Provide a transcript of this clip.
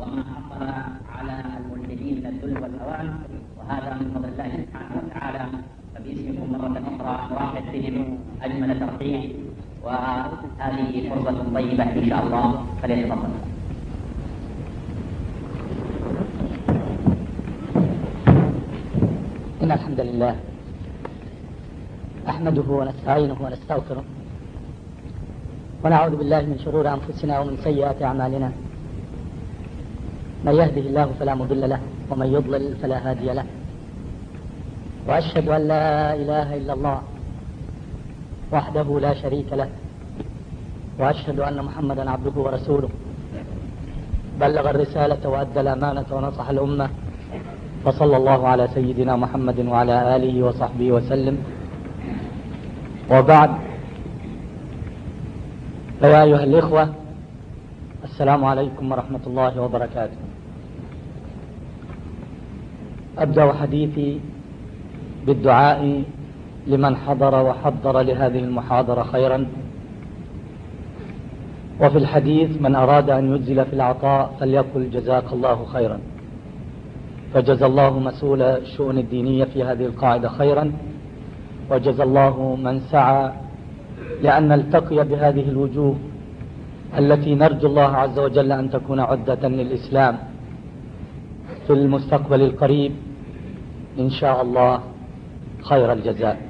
وما حصل على الملحدين من الذل والهوان وهذا من فضل الله سبحانه وتعالى. فباسمكم مرة أخرى نرحب بهم أجمل ترحيب وهذه فرصة طيبة إن شاء الله. فليتفضل. إن الحمد لله أحمده ونستعينه ونستغفره. ونعوذ بالله من شرور أنفسنا ومن سيئات أعمالنا. من يهده الله فلا مضل له ومن يضلل فلا هادي له. وأشهد أن لا إله إلا الله وحده لا شريك له. وأشهد أن محمدا عبده ورسوله. بلغ الرسالة وأدى الأمانة ونصح الأمة. وصلى الله على سيدنا محمد وعلى آله وصحبه وسلم. وبعد. فيا أيها الإخوة السلام عليكم ورحمة الله وبركاته. أبدأ حديثي بالدعاء لمن حضر وحضر لهذه المحاضرة خيرا. وفي الحديث من أراد أن يجزل في العطاء فليقل جزاك الله خيرا. فجزى الله مسؤول الشؤون الدينية في هذه القاعدة خيرا. وجزى الله من سعى لأن نلتقي بهذه الوجوه التي نرجو الله عز وجل أن تكون عدة للإسلام في المستقبل القريب. إن شاء الله خير الجزاء.